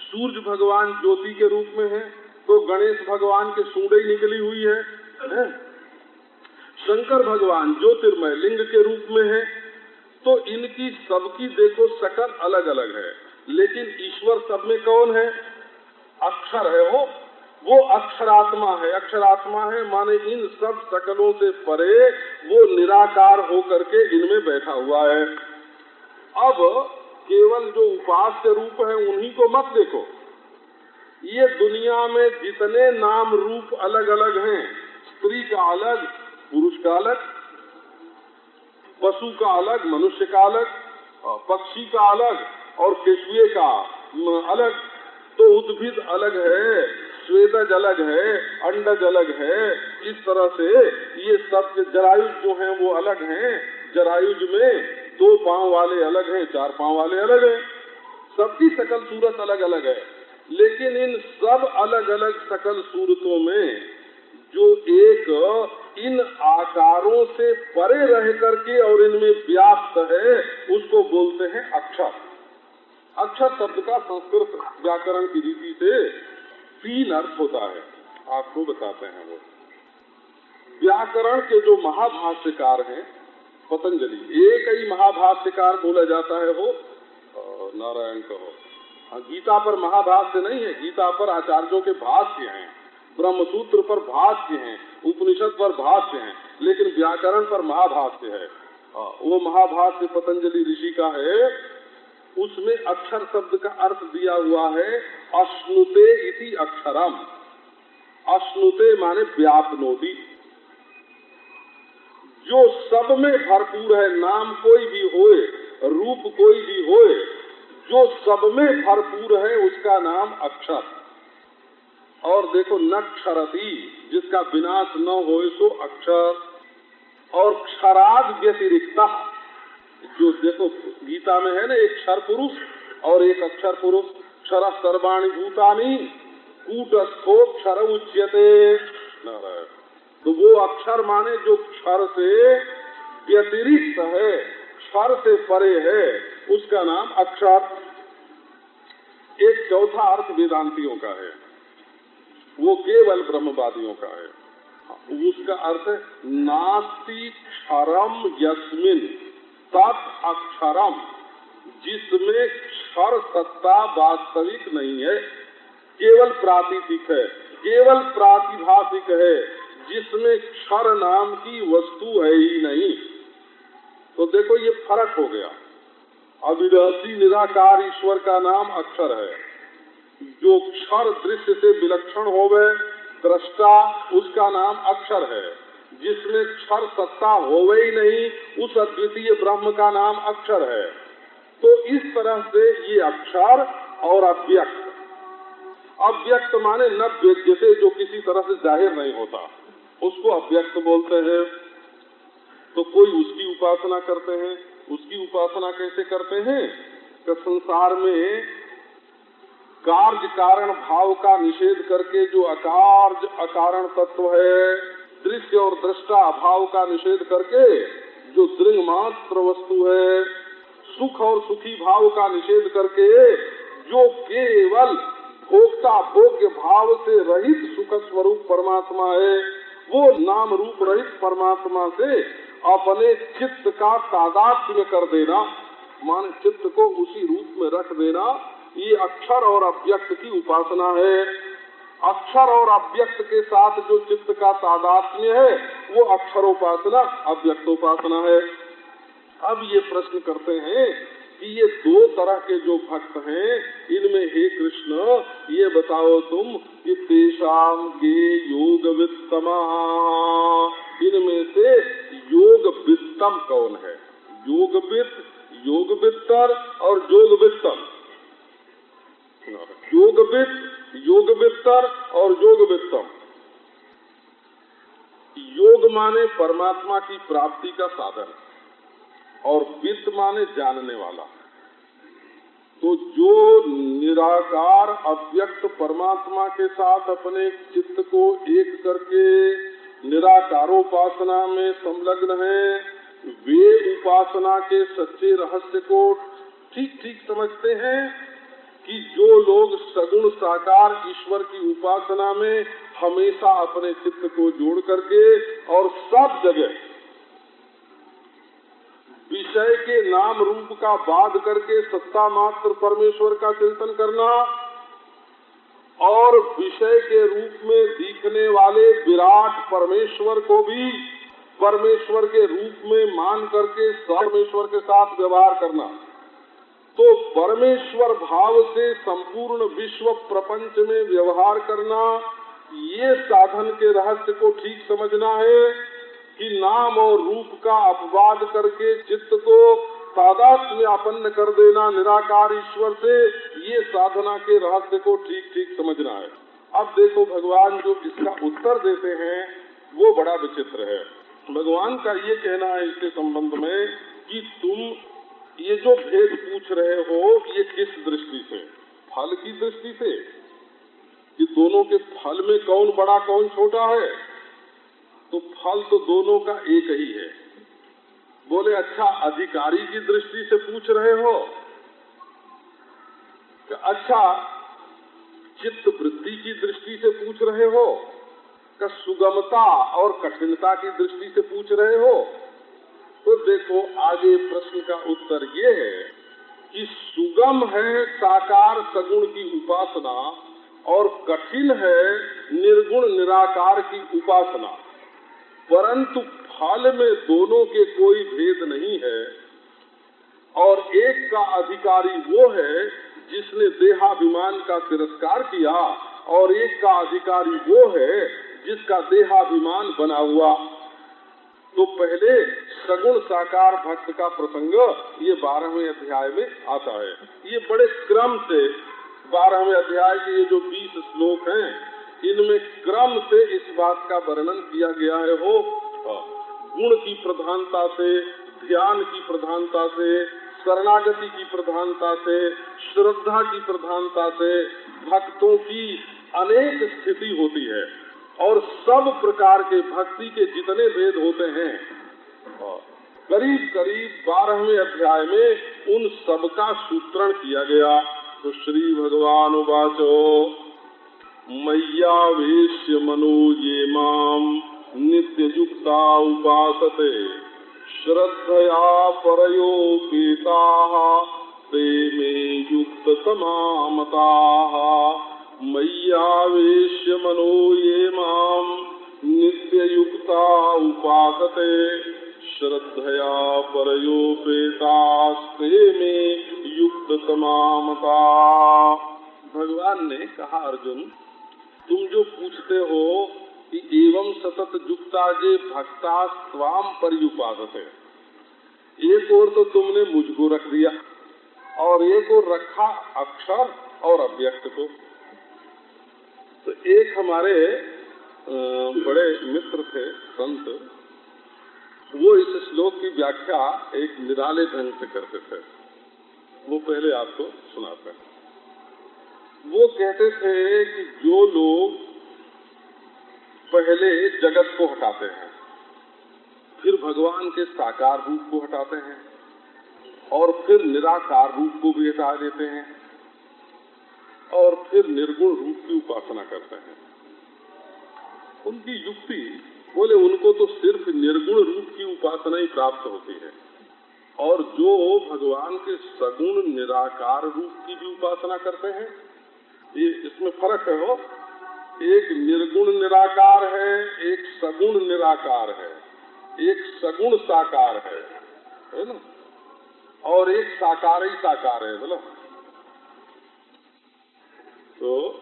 सूर्य भगवान ज्योति के रूप में है तो गणेश भगवान के सूडे निकली हुई है, है? शंकर भगवान ज्योतिर्मय लिंग के रूप में है तो इनकी सबकी देखो शकल अलग अलग है। लेकिन ईश्वर सब में कौन है? अक्षर है वो। वो अक्षरात्मा है। अक्षरात्मा है माने इन सब शकलों से परे वो निराकार होकर के इनमें बैठा हुआ है। अब केवल जो उपास्य रूप है उन्हीं को मत देखो। ये दुनिया में जितने नाम रूप अलग अलग हैं, स्त्री का अलग पुरुष का अलग पशु का अलग मनुष्य का अलग पक्षी का अलग और केशुए का अलग। तो उद्भिद अलग है, स्वेदज अलग है, अंडज अलग है। इस तरह से ये सब जरायुज जो हैं वो अलग हैं। जरायुज में दो पाँव वाले अलग हैं, चार पाँव वाले अलग हैं। सबकी सकल सूरत अलग अलग है। लेकिन इन सब अलग अलग सकल सूरतों में जो एक इन आकारों से परे रह करके और इनमें व्याप्त है, उसको बोलते हैं अक्षर। अक्षर शब्द का संस्कृत व्याकरण की रीति से तीन अर्थ होता है। आपको बताते हैं वो। व्याकरण के जो महाभाष्यकार हैं, पतंजलि एक ही महाभाष्यकार बोला जाता है वो। नारायण कहो। हाँ गीता पर महाभाष्य नहीं है, गीता पर आचार्यों के भाष्य हैं। ब्रह्मसूत्र पर भाष्य हैं, उपनिषद पर भाष्य हैं, लेकिन व्याकरण पर महाभाष्य है। वो महाभाष्य पतंजलि ऋषि का है। उसमें अक्षर शब्द का अर्थ दिया हुआ है, अश्नुते इति अक्षरम। अश्नुते माने व्यापनोती। जो सब में भरपूर है, नाम कोई भी होए, रूप कोई भी होए, जो सब में भरपूर है, उसका नाम अक्षर। और देखो न क्षरती जिसका विनाश न हो सो अक्षर। और क्षराद व्यतिरिक्ता, जो देखो गीता में है ना, एक क्षर पुरुष और एक अक्षर पुरुष, क्षर सर्वाणी भूतानी, कूटस्थो क्षर उच्यते। तो वो अक्षर माने जो क्षर से व्यतिरिक्त है, क्षर से परे है, उसका नाम अक्षर। एक चौथा अर्थ वेदांतियों का है। वो केवल ब्रह्मवादियों का है। उसका अर्थ नास्ति क्षरम यस्मिन, तत् अक्षरम, जिसमें क्षर सत्ता वास्तविक नहीं है, केवल प्रातिथिक है। केवल प्रातिभाषिक है, जिसमें क्षर नाम की वस्तु है ही नहीं। तो देखो ये फ़र्क हो गया। अविनाशी निराकार ईश्वर का नाम अक्षर है। जो क्षर दृश्य से विलक्षण हो गए दृष्टा, उसका नाम अक्षर है। जिसमें क्षर सत्ता हो ही नहीं, उस अद्वितीय ब्रह्म का नाम अक्षर है। तो इस तरह से ये अक्षर और अव्यक्त। अव्यक्त माने न जैसे जो किसी तरह से ज़ाहिर नहीं होता। उसको अव्यक्त बोलते हैं। तो कोई उसकी उपासना करते हैं। उसकी उपासना कैसे करते हैं? कि संसार में कार्य कारण भाव का निषेध करके जो अकार्य अकारण तत्व है, दृश्य और दृष्टा भाव का निषेध करके जो दृंग मात्र वस्तु है, सुख और सुखी भाव का निषेध करके जो केवल भोक्ता भोग्य भाव से रहित सुख स्वरूप परमात्मा है, वो नाम रूप रहित परमात्मा से अपने चित्त का तादात्म्य कर देना, मान चित्त को उसी रूप में रख देना ये अक्षर और अव्यक्त की उपासना है। अक्षर और अव्यक्त के साथ जो चित्त का तादात्म्य है, वो अक्षर उपासना अक्षरोपासना, अव्यक्तोपासना है। अब ये प्रश्न करते हैं कि ये दो तरह के जो भक्त हैं, इनमें हे कृष्ण, ये बताओ तुम कि तेषाम के योग वित्तमा? इनमें से योग वित्तम कौन है? योग वित्त, योग वित्तर और योग वित्तम। योग वित्त योग वित्तर और योग वित्तम योग माने परमात्मा की प्राप्ति का साधन और वित्त माने जानने वाला। तो जो निराकार, अव्यक्त परमात्मा के साथ अपने चित्त को एक करके निराकारोपासना में संलग्न है, वे उपासना के सच्चे रहस्य को ठीक ठीक समझते हैं कि जो लोग सगुण साकार ईश्वर की उपासना में हमेशा अपने चित्त को जोड़ करके और सब जगह विषय के नाम रूप का बाध करके सत्ता मात्र परमेश्वर का चिंतन करना और विषय के रूप में दिखने वाले विराट परमेश्वर को भी परमेश्वर के रूप में मान करके परमेश्वर के साथ व्यवहार करना। तो परमेश्वर भाव से संपूर्ण विश्व प्रपंच में व्यवहार करना, ये साधन के रहस्य को ठीक समझना है कि नाम और रूप का अपवाद करके चित्त को तादात्म्यापन्न कर देना निराकार ईश्वर से, ये साधना के रहस्य को ठीक ठीक समझना है। अब देखो भगवान जो इसका उत्तर देते हैं, वो बड़ा विचित्र है। भगवान का ये कहना है इसके संबंध में कि तुम ये जो भेद पूछ रहे हो, ये किस दृष्टि से? फल की दृष्टि से। कि दोनों के फल में कौन बड़ा, कौन छोटा है? तो फल तो दोनों का एक ही है। बोले अच्छा अधिकारी की दृष्टि से पूछ रहे हो? कि अच्छा चित्त वृत्ति की दृष्टि से पूछ रहे हो? कि सुगमता और कठिनता की दृष्टि से पूछ रहे हो? तो देखो, आगे प्रश्न का उत्तर ये है कि सुगम है साकार सगुण की उपासना और कठिन है निर्गुण निराकार की उपासना। परंतु फल में दोनों के कोई भेद नहीं है और एक का अधिकारी वो है जिसने देहाभिमान का तिरस्कार किया और एक का अधिकारी वो है जिसका देहाभिमान बना हुआ तो पहले सगुण साकार भक्त का प्रसंग ये बारहवें अध्याय में आता है। ये बड़े क्रम से बारहवें अध्याय के ये जो बीस श्लोक हैं, इनमें क्रम से इस बात का वर्णन किया गया है, हो गुण की प्रधानता से, ध्यान की प्रधानता से, शरणागति की प्रधानता से, श्रद्धा की प्रधानता से, भक्तों की अनेक स्थिति होती है। और सब प्रकार के भक्ति के जितने भेद होते हैं, करीब करीब बारहवें अध्याय में उन सब का सूत्रण किया गया। तो श्री भगवान उवाचो मैयावेश्य मनो ये माम नित्य युक्ता उपासते, श्रद्धया परयोपेता ते युक्त समामता। मय्यावेश्य मनो ये माम नित्ययुक्ता उपासते श्रद्धया परयोपेतास्ते में युक्त तमामता भगवान ने कहा, अर्जुन, तुम जो पूछते हो कि एवं सतत युक्ता जे भक्ता स्वाम पर्युपासते एक और तो तुमने मुझको रख दिया और एक और रखा अक्षर और अव्यक्त को। तो एक हमारे बड़े मित्र थे, संत। वो इस श्लोक की व्याख्या एक निराले ढंग से करते थे। वो पहले आपको सुनाते हैं। वो कहते थे कि जो लोग पहले जगत को हटाते हैं, फिर भगवान के साकार रूप को हटाते हैं और फिर निराकार रूप को भी हटा देते हैं और फिर निर्गुण रूप की उपासना करते हैं। उनकी युक्ति, बोले, उनको तो सिर्फ़ निर्गुण रूप की उपासना ही प्राप्त होती है। और जो भगवान के सगुण निराकार रूप की भी उपासना करते हैं, ये इसमें फ़र्क है हो एक निर्गुण निराकार है, एक सगुण निराकार है, एक सगुण साकार है है ना? और एक साकार ही साकार है, बोला। तो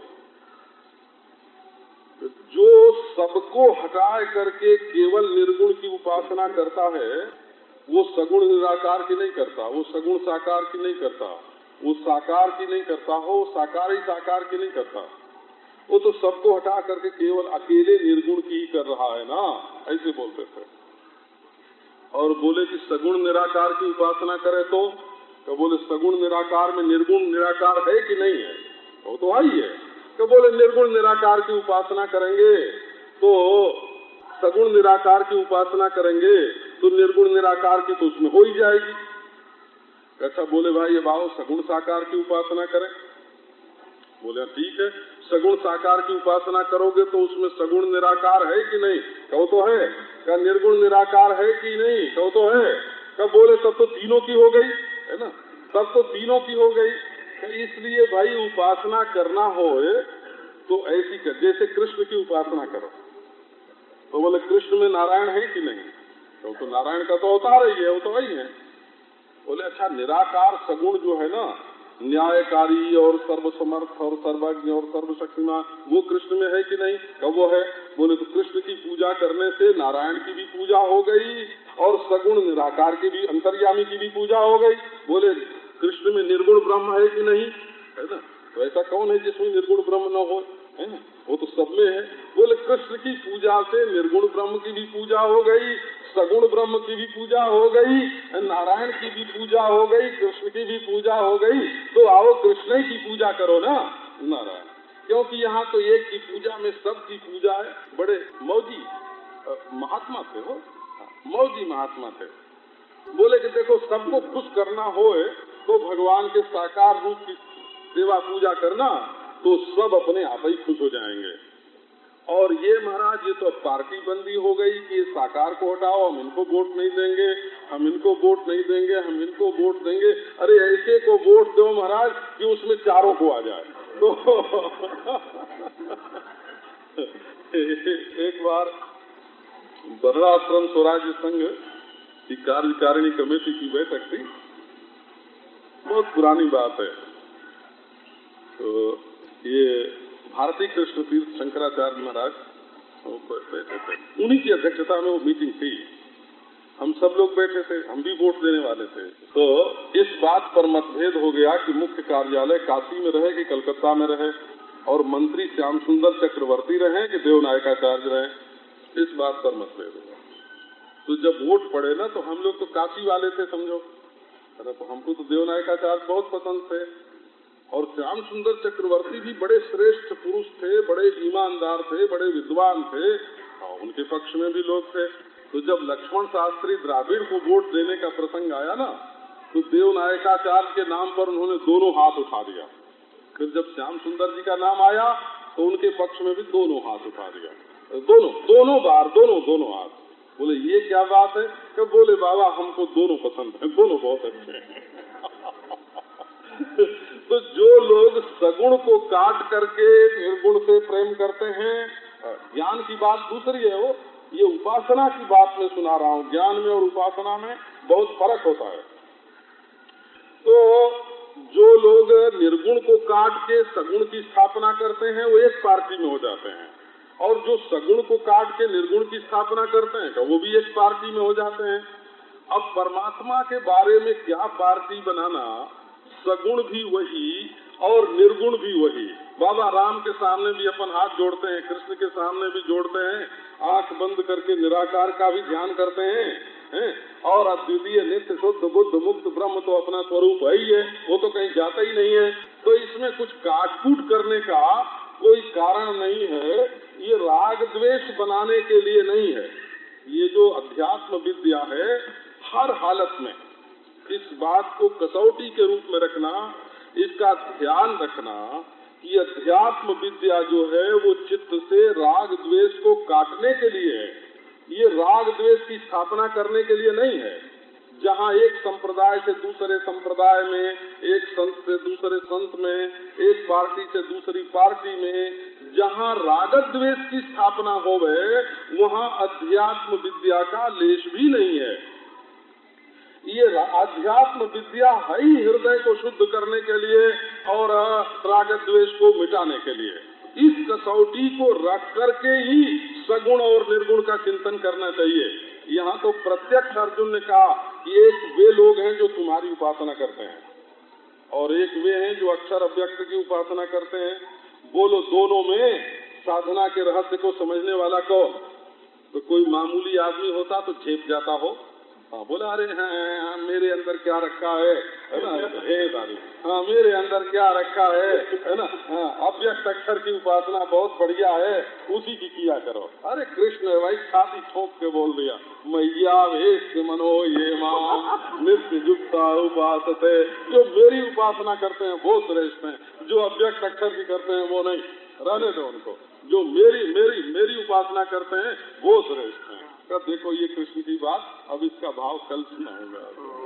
जो सबको हटा करके केवल निर्गुण की उपासना करता है वो सगुण निराकार की नहीं करता वो सगुण साकार की नहीं करता वो साकार की नहीं करता हो साकार ही साकार की नहीं करता। वो तो सबको हटा करके केवल अकेले निर्गुण की ही कर रहा है ना ऐसे बोलते थे। और बोले कि सगुण निराकार की उपासना करे तो, तो बोले सगुण निराकार में निर्गुण निराकार है कि नहीं है? वो तो आई है। तो बोले निर्गुण निराकार की उपासना करेंगे तो सगुण निराकार की उपासना करेंगे तो निर्गुण निराकार की तो उसमें हो ही जाएगी। अच्छा बोले भाई ये बाबू सगुण साकार की उपासना करें। बोले हाँ, ठीक है सगुण साकार की उपासना करोगे तो उसमें सगुण निराकार है कि नहीं? कहो तो है। क्या निर्गुण निराकार है कि नहीं? कहो तो है। कब बोले तब तो तीनों की हो गई है ना? तब तो तीनों की हो गई। इसलिए भाई उपासना करना हो तो ऐसी कर जैसे कृष्ण की उपासना करो। तो बोले कृष्ण में नारायण है कि नहीं? तो, तो नारायण का तो अवतार ही है वो तो वही है। बोले अच्छा निराकार सगुण जो है ना न्यायकारी और सर्वसमर्थ और सर्वज्ञ और सर्वशक्तिमान वो कृष्ण में है कि नहीं? कब वो है? बोले तो कृष्ण की पूजा करने से नारायण की भी पूजा हो गई और सगुण निराकार की भी अंतर्यामी की भी पूजा हो गई। बोले कृष्ण में निर्गुण ब्रह्म है कि नहीं? है ना? तो ऐसा कौन है जिसमें निर्गुण ब्रह्म न हो? है ना? वो तो सब में है। बोले, कृष्ण की पूजा से निर्गुण ब्रह्म की भी पूजा हो गई, सगुण ब्रह्म की भी पूजा हो गई, नारायण की भी पूजा हो गई, कृष्ण की भी पूजा हो गई तो आओ कृष्ण की पूजा करो ना, नारायण। क्योंकि यहाँ तो एक की पूजा में सब की पूजा है। बड़े मौजी महात्मा थे हो, मौजी महात्मा थे। बोले कि देखो, सबको खुश करना हो तो भगवान के साकार रूप की सेवा पूजा करना तो सब अपने आप ही खुश हो जाएँगे। और ये महाराज, ये तो पार्टी बंदी हो गई कि साकार को हटाओ, हम इनको वोट नहीं देंगे, हम इनको वोट नहीं देंगे, हम इनको वोट देंगे। अरे ऐसे को वोट दो महाराज कि उसमें चारों को आ जाए। तो एक बार बर्राश्रम स्वराज्य संघ की कार्यकारिणी कमेटी की बैठक थी। बहुत पुरानी बात है। तो ये भारतीय कृष्ण तीर्थ शंकराचार्य महाराज बैठे थे उन्हीं की अध्यक्षता में वो मीटिंग थी। हम सब लोग बैठे थे, हम भी वोट देने वाले थे। तो इस बात पर मतभेद हो गया कि मुख्य कार्यालय काशी में रहे कि कलकत्ता में रहे, और मंत्री श्याम सुंदर चक्रवर्ती रहे कि देवनायकाचार्य रहे। इस बात पर मतभेद हुआ। तो जब वोट पड़े ना तो हम लोग तो काशी वाले थे, समझो। अरे तो हमको तो देवनायकाचार्य बहुत पसंद थे और श्याम सुंदर चक्रवर्ती भी बड़े श्रेष्ठ पुरुष थे, बड़े ईमानदार थे, बड़े विद्वान थे और उनके पक्ष में भी लोग थे। तो जब लक्ष्मण शास्त्री द्राविड़ को वोट देने का प्रसंग आया ना तो देव नायकाचार्य के नाम पर उन्होंने दोनों हाथ उठा दिया। फिर जब श्याम सुंदर जी का नाम आया तो उनके पक्ष में भी दोनों हाथ उठा दिया। दोनों दोनों बार, दोनों दोनों हाथ। बोले, ये क्या बात है? कि बोले, बाबा, हमको दोनों पसंद है, दोनों बहुत अच्छे हैं। तो जो लोग सगुण को काट करके निर्गुण से प्रेम करते हैं, ज्ञान की बात दूसरी है वो, ये उपासना की बात मैं सुना रहा हूँ। ज्ञान में और उपासना में बहुत फ़र्क होता है। तो जो लोग निर्गुण को काट के सगुण की स्थापना करते हैं, वो एक पार्टी में हो जाते हैं। और जो सगुण को काट के निर्गुण की स्थापना करते हैं तो वो भी एक पार्टी में हो जाते हैं। अब परमात्मा के बारे में क्या पार्टी बनाना, सगुण भी वही और निर्गुण भी वही। बाबा राम के सामने भी अपन हाथ जोड़ते हैं, कृष्ण के सामने भी जोड़ते हैं, आँख बंद करके निराकार का भी ध्यान करते हैं हैं? और अद्वितीय नित्य शुद्ध बुद्ध मुक्त ब्रह्म तो अपना स्वरूप है ही है, वो तो कहीं जाता ही नहीं है। तो इसमें कुछ काटकूट करने का कोई कारण नहीं है। ये राग द्वेष बनाने के लिए नहीं है। ये जो अध्यात्म विद्या है, हर हालत में, इस बात को कसौटी के रूप में रखना, इसका ध्यान रखना, कि अध्यात्म विद्या जो है, वो चित्त से राग द्वेष को काटने के लिए है। ये राग द्वेष की स्थापना करने के लिए नहीं है। जहाँ एक संप्रदाय से दूसरे संप्रदाय में, एक संत से दूसरे संत में, एक पार्टी से दूसरी पार्टी में, जहाँ राग द्वेष की स्थापना हो गए वहाँ अध्यात्म विद्या का लेश भी नहीं है। ये अध्यात्म विद्या है ही हृदय को शुद्ध करने के लिए और राग द्वेष को मिटाने के लिए। इस कसौटी को रख करके ही सगुण और निर्गुण का चिंतन करना चाहिए। यहाँ तो प्रत्यक्ष अर्जुन ने कहा कि एक वे लोग हैं जो तुम्हारी उपासना करते हैं। और एक वे हैं जो अक्षर अभ्यक्त की उपासना करते हैं। बोलो, दोनों में साधना के रहस्य को समझने वाला कौन? तो कोई मामूली आदमी होता तो झेप जाता हो। हाँ बोला अरे हैं मेरे अंदर क्या रखा है? है ना? हे मेरे अंदर क्या रखा है? है ना? अव्यक्त अक्षर की उपासना बहुत बढ़िया है, उसी की किया करो। अरे कृष्ण भाई, छाती ठोक के बोल दिया। मैया वेश मनो ये माँ, नित्य युक्ता उपास जो मेरी उपासना करते हैं, वो श्रेष्ठ है। जो अव्यक्त अक्षर की करते हैं, वो नहीं। रहने दो उनको। जो मेरी मेरी मेरी उपासना करते हैं, वो श्रेष्ठ है। देखो ये कृष्ण की बात अब इसका भाव कल सुनाऊँगा